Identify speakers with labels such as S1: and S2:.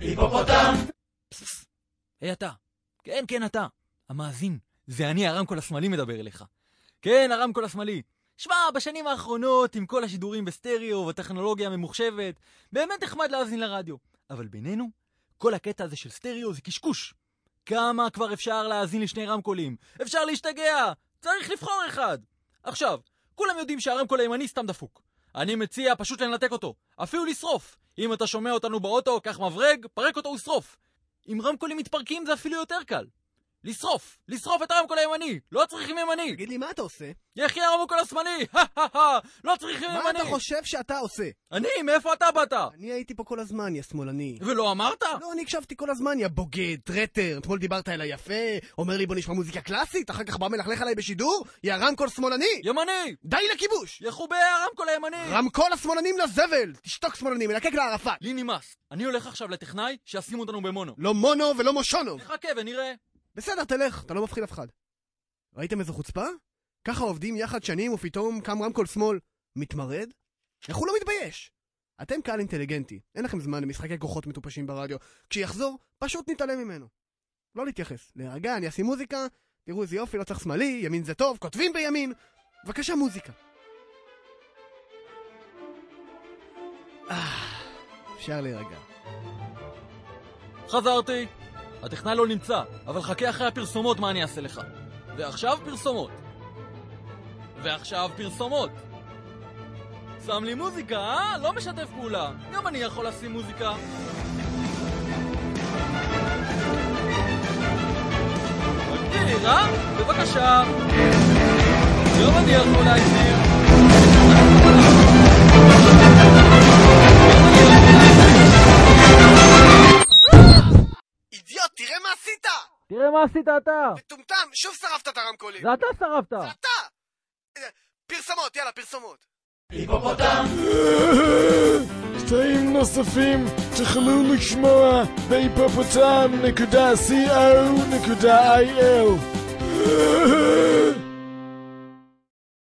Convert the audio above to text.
S1: היפופוטם!
S2: היי אתה. כן, כן, אתה. המאזין. זה אני, הרמקול השמאלי מדבר אליך. כן, הרמקול השמאלי. שמע, בשנים האחרונות, עם כל השידורים בסטריאו והטכנולוגיה הממוחשבת, באמת נחמד להאזין לרדיו. אבל בינינו, כל הקטע הזה של סטריאו זה קשקוש. כמה כבר אפשר להאזין לשני רמקולים? אפשר להשתגע! צריך לבחור אחד! עכשיו, כולם יודעים שהרמקול הימני סתם דפוק. אני מציע פשוט לנתק אותו, אפילו לשרוף. אם אתה שומע אותנו באוטו, קח מברג, פרק אותו ושרוף. אם רמקולים מתפרקים זה אפילו יותר קל. לשרוף! לשרוף את הרמקול הימני! לא צריכים ימני!
S3: תגיד לי, מה אתה עושה?
S2: יחי הרמקול השמאלי! לא צריכים
S3: מה
S2: ימני!
S3: אתה חושב שאתה עושה?
S2: אני? מאיפה אתה באת?
S3: אני הייתי פה כל הזמן, יא שמאלני.
S2: ולא אמרת?
S3: לא, אני הקשבתי כל הזמן, יא בוגד, טרטר. אתמול דיברת אליי יפה, אומר לי בוא נשמע מוזיקה קלאסית, אחר כך בא מלכלך עליי בשידור? יא רמקול שמאלני!
S2: ימני!
S3: די לכיבוש!
S2: יחו בהרמקול הימני!
S3: רמקול השמאלנים לזבל! תשתוק שמאלני, מלקק לערפאת!
S2: לי נמאס. אני הולך עכשיו לטכנאי שישים אותנו במונו.
S3: לא מונו ולא מושונו!
S2: נחכה ונראה.
S3: בסדר, תלך, אתה לא מפחיד אף אחד. ראיתם איזו חוצפה? ככה עובדים יחד שנים ופתאום קם רמקול שמאל מתמרד? איך הוא לא מתבייש? אתם קהל אינטליגנטי, אין לכם זמן למשחקי כוחות מטופשים ברדיו. כשיחזור, פשוט נתעלם ממנו. לא להתייחס. להירגע, אני אשים מוזיקה, תראו איזה יופי, לא צריך שמאלי, ימין זה טוב, כותבים בימין. בבקשה מוזיקה. אה, אפשר להירגע.
S2: חזרתי. הטכנאי לא נמצא, אבל חכה אחרי הפרסומות מה אני אעשה לך. ועכשיו פרסומות. ועכשיו פרסומות. שם לי מוזיקה, אה? לא משתף פעולה. גם אני יכול לשים מוזיקה. מגדיר, אה? בבקשה. גם אני יכול להגדיר.
S3: תראה מה עשית!
S2: תראה מה עשית אתה!
S3: מטומטם, שוב שרפת את הרמקולים!
S2: זה אתה שרפת!
S3: זה אתה! אה, פרסומות, יאללה, פרסומות.
S1: היפופוטם!
S4: קטעים נוספים תוכלו לשמוע בהיפופוטם.co.il